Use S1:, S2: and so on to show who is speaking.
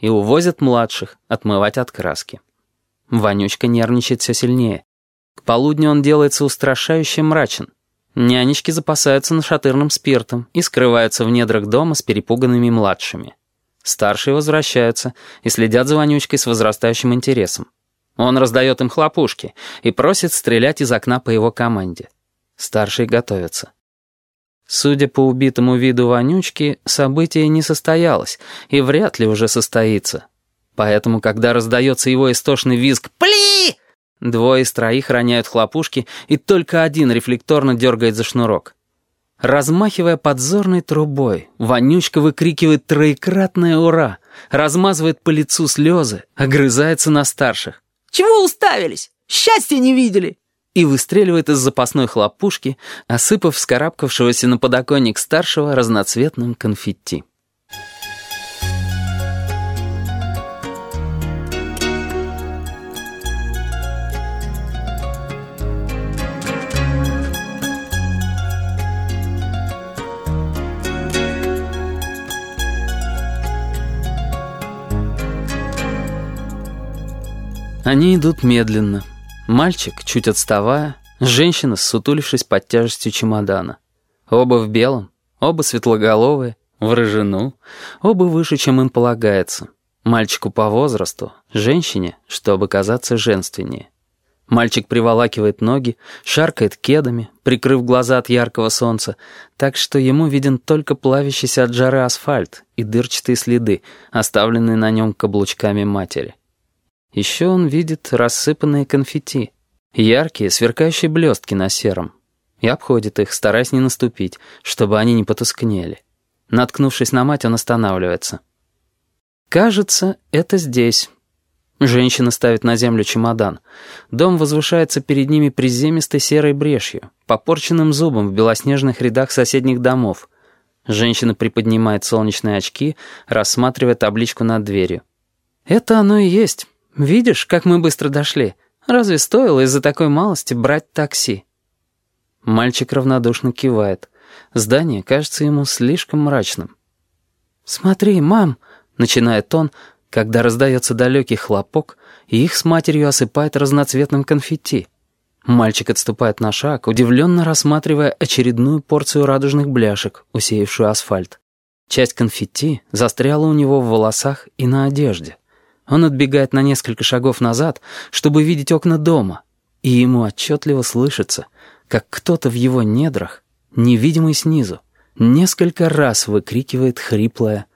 S1: и увозят младших отмывать от краски. Вонючка нервничает все сильнее. К полудню он делается устрашающе мрачен. Нянечки запасаются нашатырным спиртом и скрываются в недрах дома с перепуганными младшими. Старшие возвращаются и следят за вонючкой с возрастающим интересом. Он раздает им хлопушки и просит стрелять из окна по его команде. Старшие готовятся. Судя по убитому виду вонючки, событие не состоялось и вряд ли уже состоится. Поэтому, когда раздается его истошный визг «Пли!», двое из троих роняют хлопушки, и только один рефлекторно дергает за шнурок. Размахивая подзорной трубой, вонючка выкрикивает троекратное «Ура!», размазывает по лицу слезы, огрызается на старших.
S2: «Чего уставились? Счастья не видели!»
S1: И выстреливает из запасной хлопушки, осыпав вскарабкавшегося на подоконник старшего разноцветным конфетти. Они идут медленно. Мальчик, чуть отставая, женщина, сутулившись под тяжестью чемодана. Оба в белом, оба светлоголовые, в рыжину, оба выше, чем им полагается. Мальчику по возрасту, женщине, чтобы казаться женственнее. Мальчик приволакивает ноги, шаркает кедами, прикрыв глаза от яркого солнца, так что ему виден только плавящийся от жары асфальт и дырчатые следы, оставленные на нем каблучками матери. Еще он видит рассыпанные конфетти, яркие, сверкающие блестки на сером, и обходит их, стараясь не наступить, чтобы они не потускнели. Наткнувшись на мать, он останавливается. «Кажется, это здесь». Женщина ставит на землю чемодан. Дом возвышается перед ними приземистой серой брешью, попорченным зубом в белоснежных рядах соседних домов. Женщина приподнимает солнечные очки, рассматривая табличку над дверью. «Это оно и есть». «Видишь, как мы быстро дошли? Разве стоило из-за такой малости брать такси?» Мальчик равнодушно кивает. Здание кажется ему слишком мрачным. «Смотри, мам!» — начинает он, когда раздается далекий хлопок, и их с матерью осыпает разноцветным конфетти. Мальчик отступает на шаг, удивленно рассматривая очередную порцию радужных бляшек, усеявшую асфальт. Часть конфетти застряла у него в волосах и на одежде. Он отбегает на несколько шагов назад, чтобы видеть окна дома, и ему отчетливо слышится, как кто-то в его недрах, невидимый снизу, несколько раз выкрикивает хриплое